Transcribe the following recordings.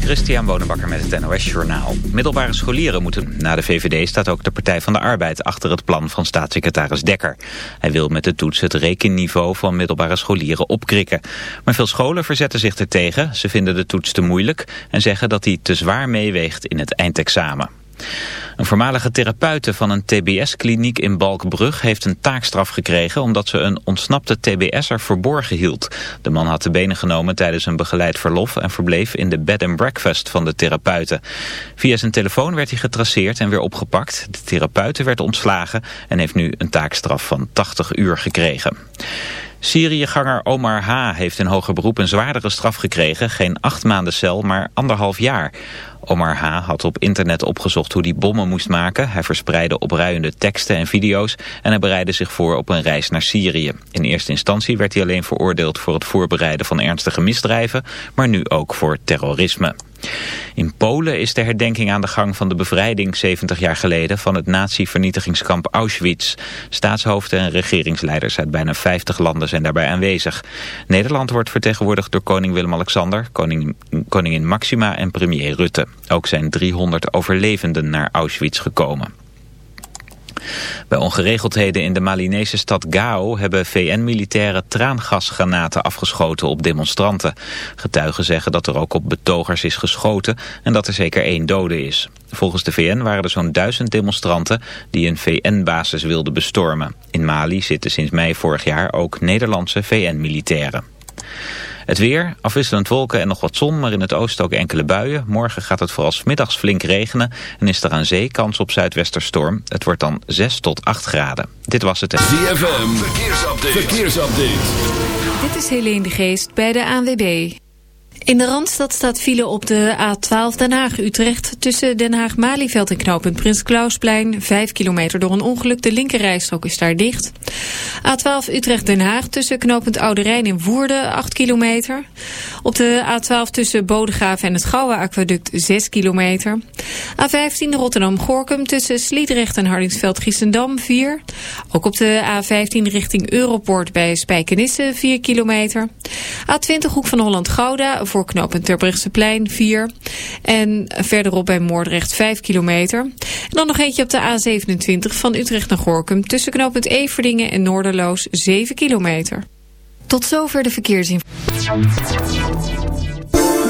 Christian Bonenbakker met het NOS Journaal. Middelbare scholieren moeten... Na de VVD staat ook de Partij van de Arbeid achter het plan van staatssecretaris Dekker. Hij wil met de toets het rekenniveau van middelbare scholieren opkrikken. Maar veel scholen verzetten zich ertegen. Ze vinden de toets te moeilijk en zeggen dat hij te zwaar meeweegt in het eindexamen. Een voormalige therapeute van een tbs-kliniek in Balkbrug heeft een taakstraf gekregen omdat ze een ontsnapte tbs'er verborgen hield. De man had de benen genomen tijdens een begeleid verlof en verbleef in de bed and breakfast van de therapeuten. Via zijn telefoon werd hij getraceerd en weer opgepakt. De therapeute werd ontslagen en heeft nu een taakstraf van 80 uur gekregen. Syriëganger Omar H. heeft in hoger beroep een zwaardere straf gekregen. Geen acht maanden cel, maar anderhalf jaar. Omar H. had op internet opgezocht hoe hij bommen moest maken. Hij verspreidde opruiende teksten en video's en hij bereidde zich voor op een reis naar Syrië. In eerste instantie werd hij alleen veroordeeld voor het voorbereiden van ernstige misdrijven, maar nu ook voor terrorisme. In Polen is de herdenking aan de gang van de bevrijding 70 jaar geleden van het nazi-vernietigingskamp Auschwitz. Staatshoofden en regeringsleiders uit bijna 50 landen zijn daarbij aanwezig. Nederland wordt vertegenwoordigd door koning Willem-Alexander, koning, koningin Maxima en premier Rutte. Ook zijn 300 overlevenden naar Auschwitz gekomen. Bij ongeregeldheden in de Malinese stad Gao hebben VN-militairen traangasgranaten afgeschoten op demonstranten. Getuigen zeggen dat er ook op betogers is geschoten en dat er zeker één dode is. Volgens de VN waren er zo'n duizend demonstranten die een VN-basis wilden bestormen. In Mali zitten sinds mei vorig jaar ook Nederlandse VN-militairen. Het weer, afwisselend wolken en nog wat zon, maar in het oosten ook enkele buien. Morgen gaat het vooral middags flink regenen en is er aan zee kans op zuidwesterstorm. Het wordt dan 6 tot 8 graden. Dit was het. ZFM, verkeersupdate. verkeersupdate. Dit is Helene de Geest bij de ANWB. In de Randstad staat file op de A12 Den Haag-Utrecht... tussen Den Haag-Malieveld en knooppunt Prins Klausplein. Vijf kilometer door een ongeluk. De linkerrijstrook is daar dicht. A12 Utrecht-Den Haag tussen knooppunt Oude Rijn en Woerden. 8 kilometer. Op de A12 tussen Bodegraven en het Gouwe Aquaduct 6 kilometer. A15 Rotterdam-Gorkum tussen Sliedrecht en Hardingsveld-Giessendam 4. Ook op de A15 richting Europoort bij Spijkenisse 4 kilometer. A20 Hoek van Holland-Gouda voor knooppunt Terbrechtseplein 4. En verderop bij Moordrecht 5 kilometer. En dan nog eentje op de A27 van Utrecht naar Gorkum tussen knooppunt Everdingen en Noorderloos 7 kilometer. Tot zover de verkeersinformatie.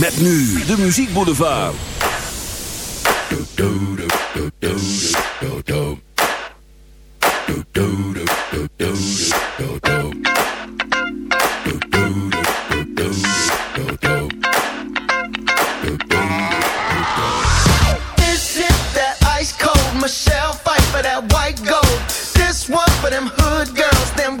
Met nu de Muziek Boulevard. Michelle fight for that white gold. This one for them hood girls, them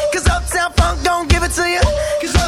Funk don't give it to you. Cause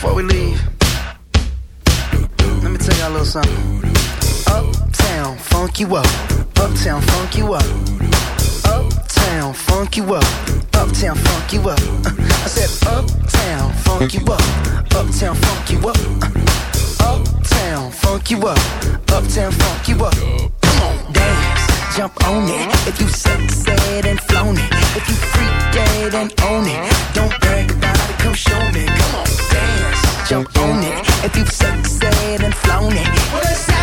Before we leave, let me tell y'all a little something. Uptown, funk you up. Uptown, funk you up. Uptown, funk you up. Uptown, funk you up. I said, Uptown, funk you up. Uptown, funk you up. Uptown, funk you up. Uptown, funk you up. Come on, dance, jump on it. If you succeed and flown it. If you freak dead and own it. Don't brag about it, come show me. Jump on it. If you succeed and flown it.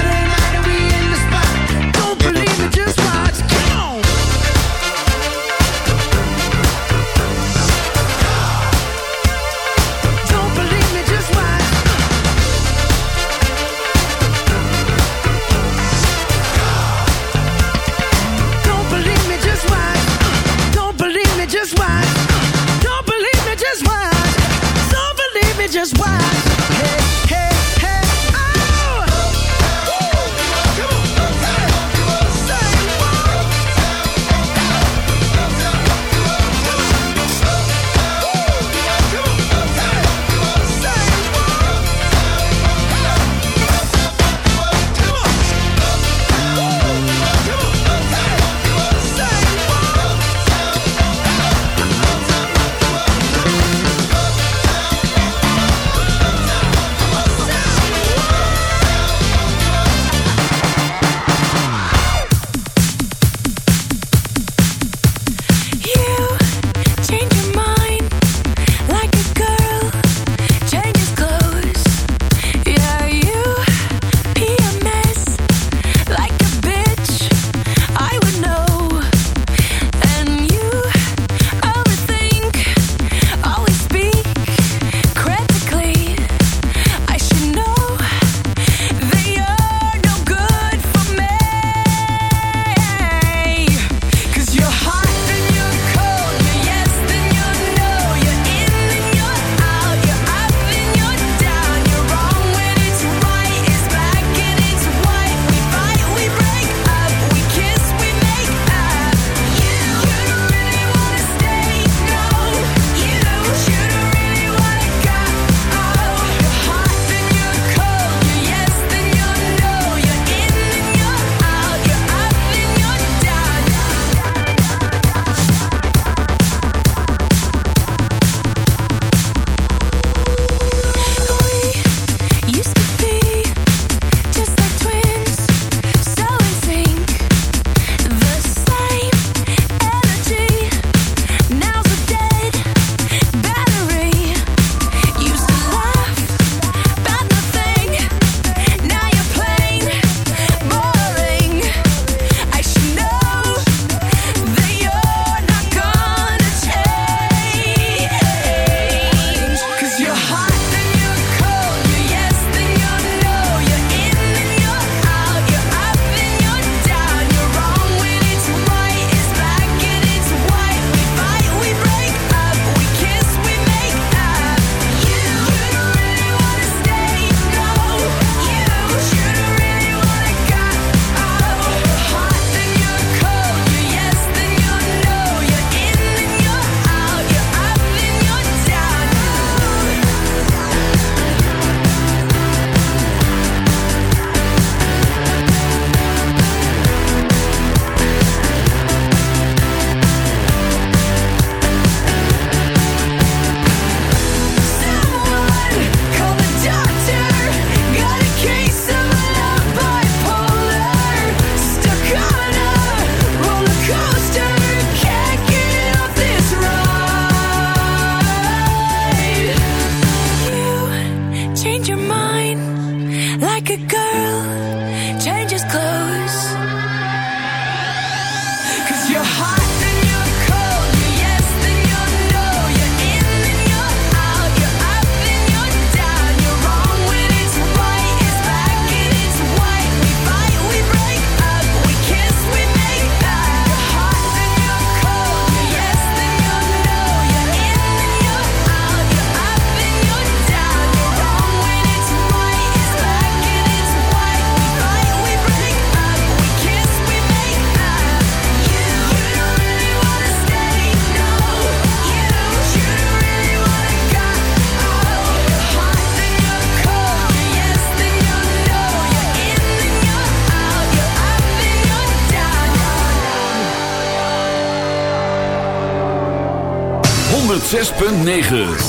9.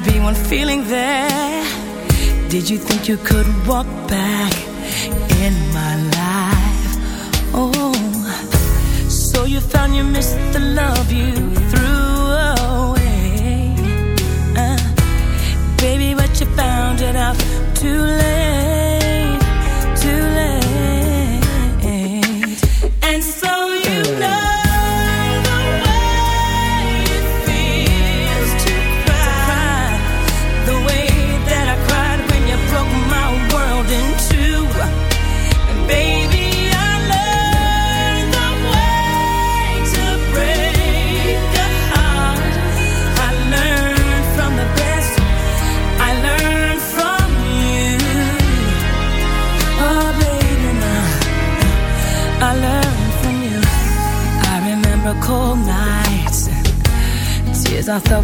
there be one feeling there? Did you think you could walk back in my life? Oh, so you found you missed the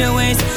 your ways.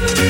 thank you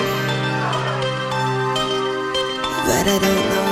But I don't know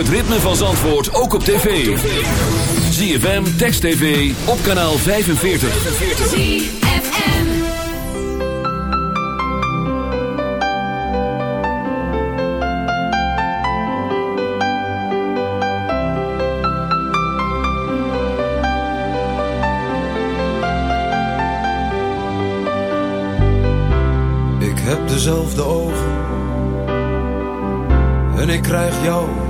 het ritme van Zandvoort ook op tv. ZFM, Text TV, op kanaal 45. ZFM. Ik heb dezelfde ogen en ik krijg jou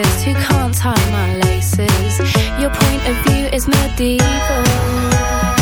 who can't tie my laces. Your point of view is medieval.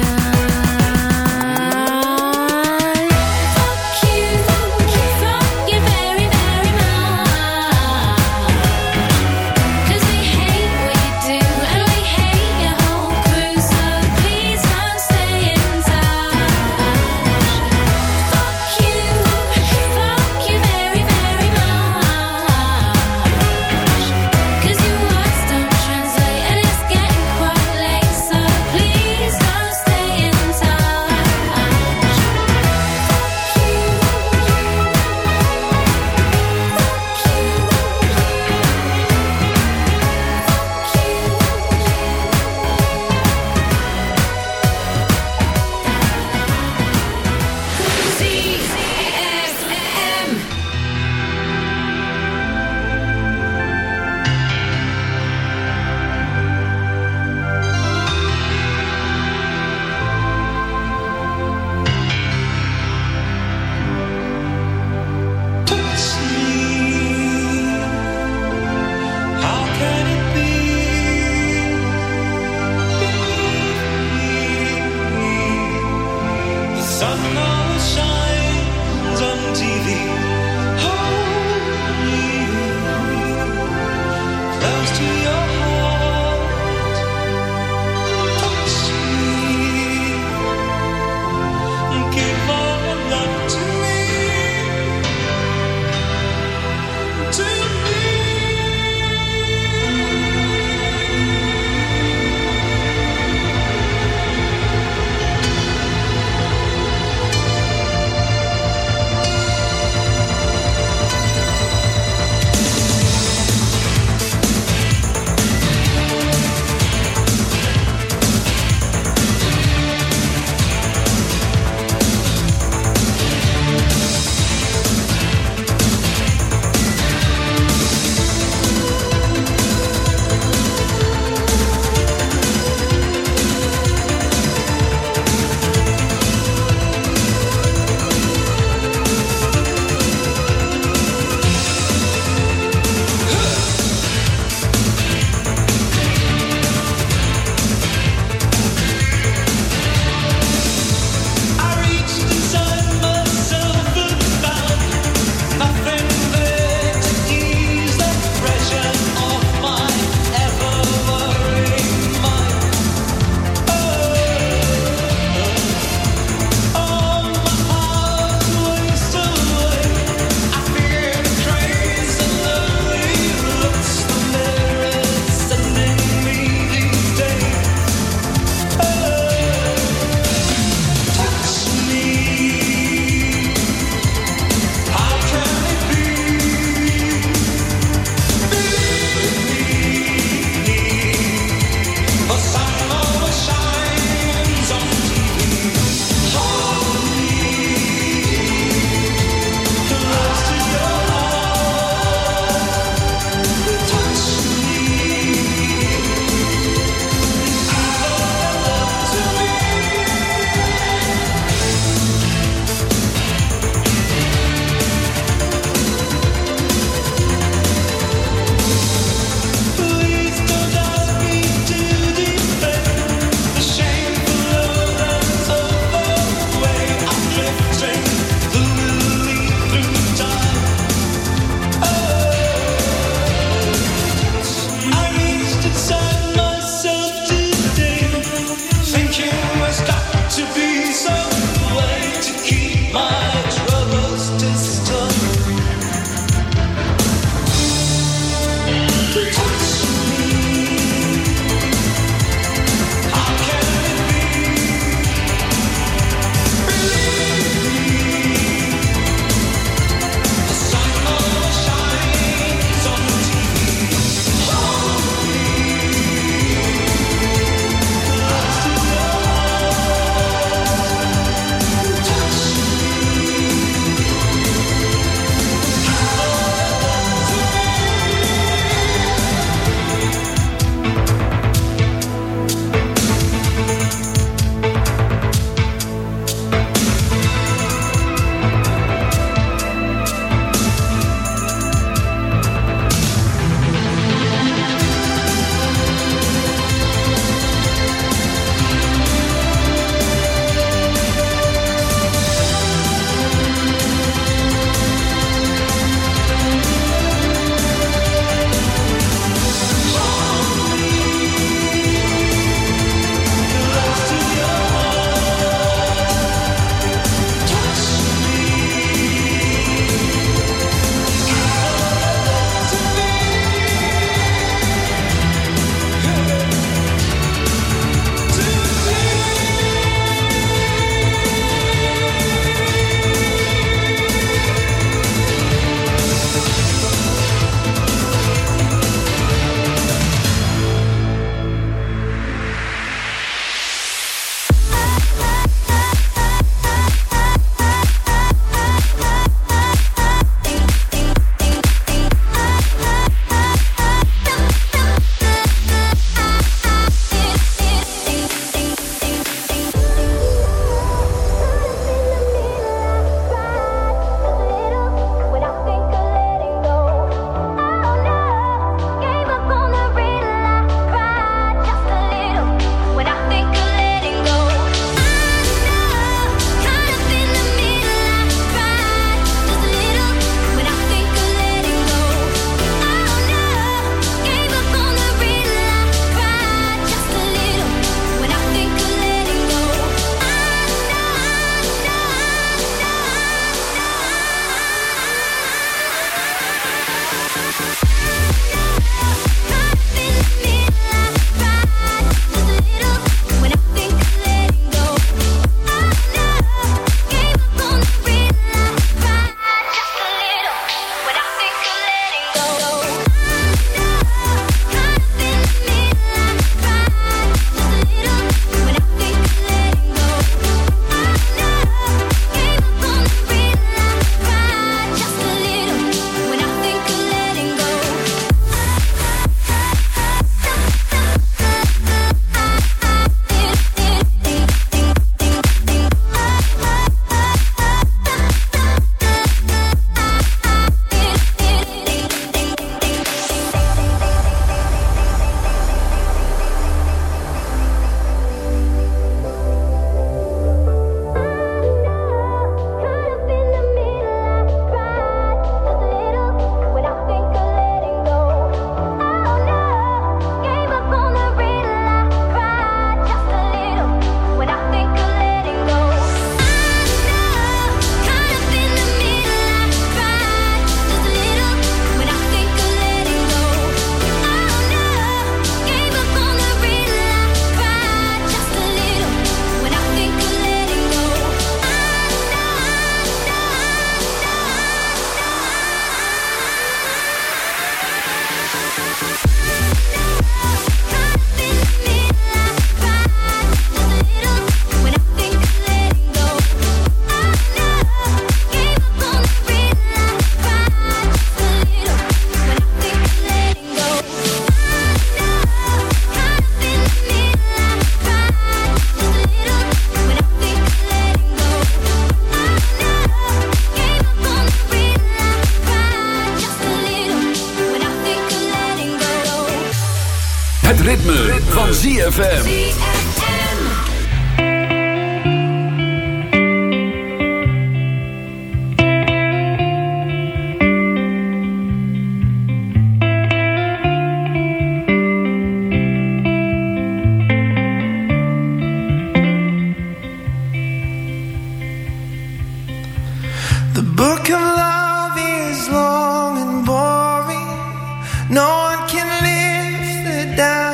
No one can lift the damn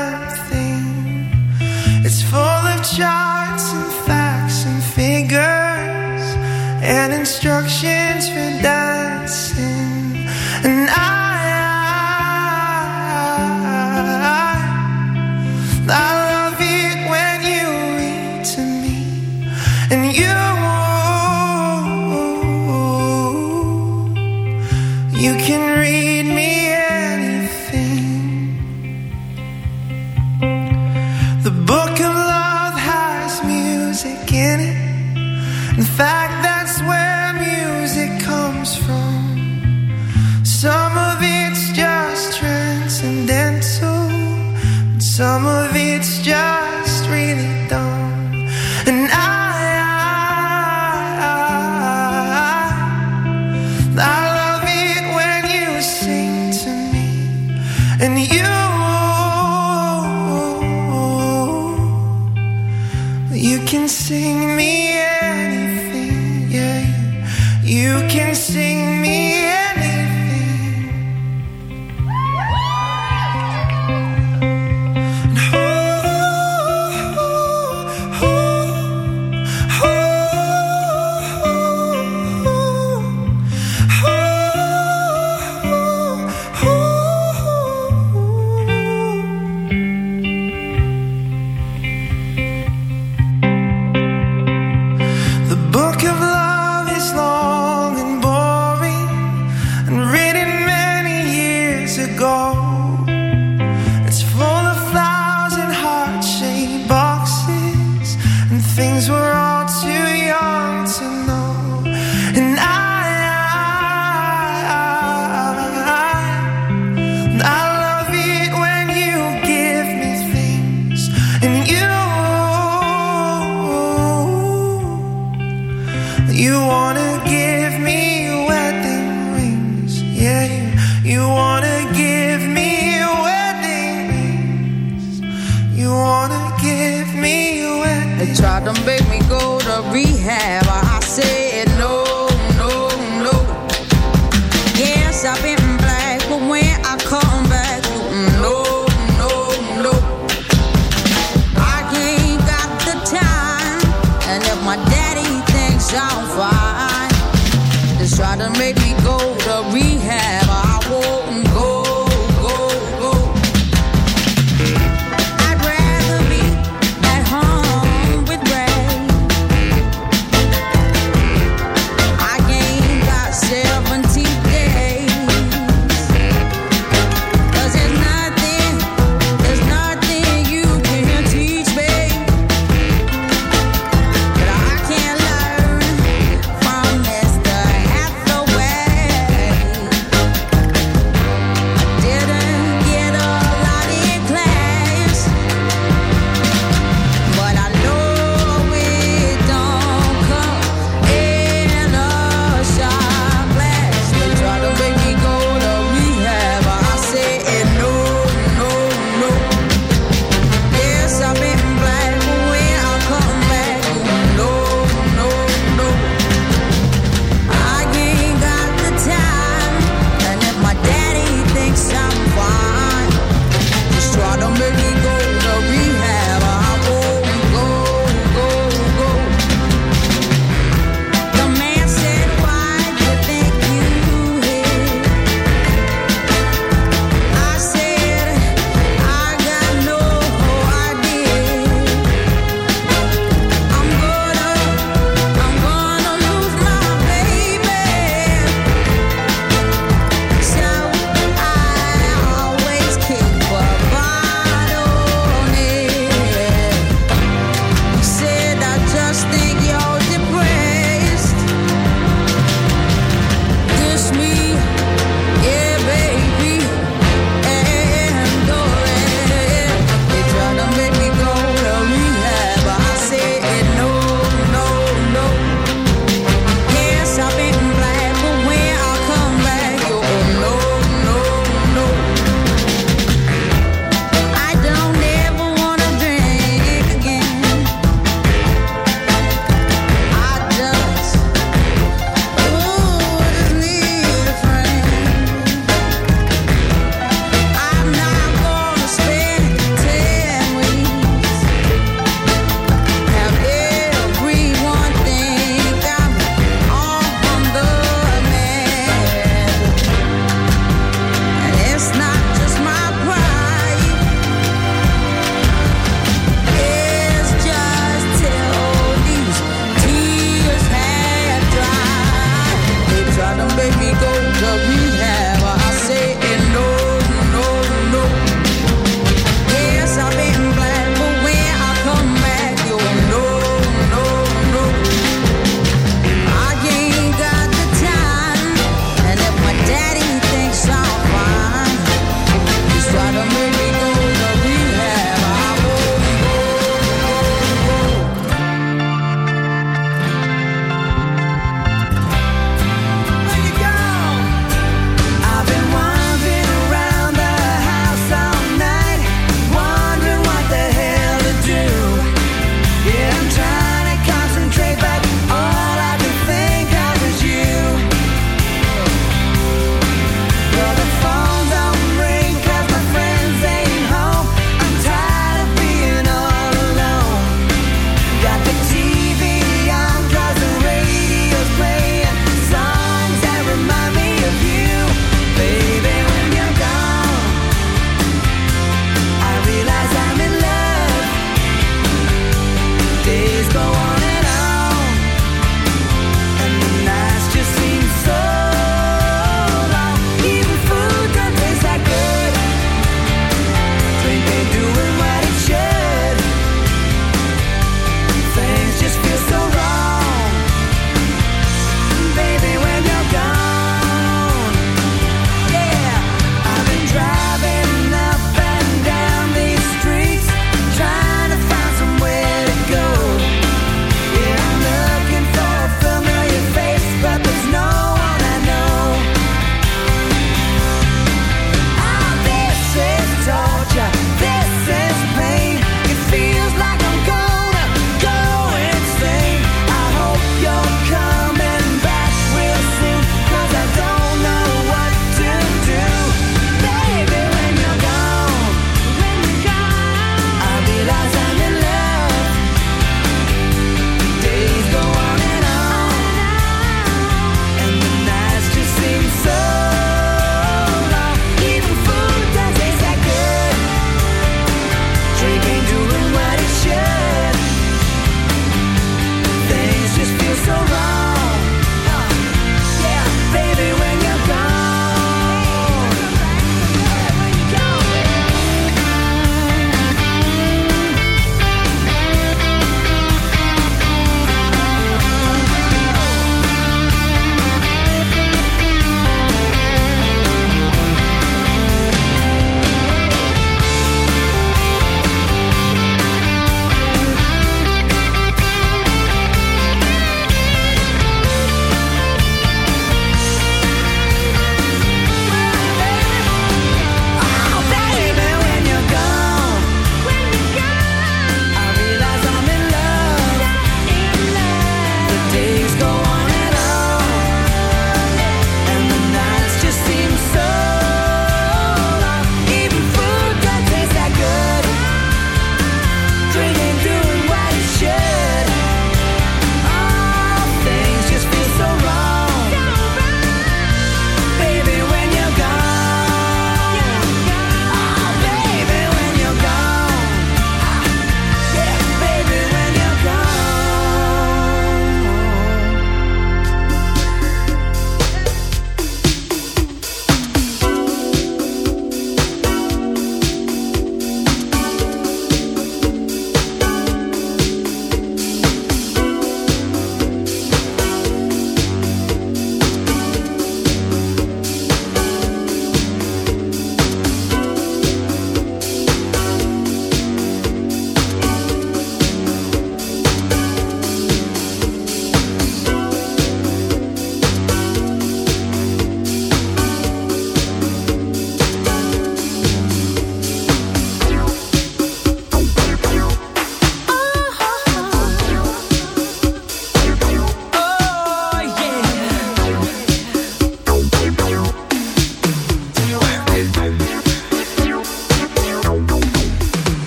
to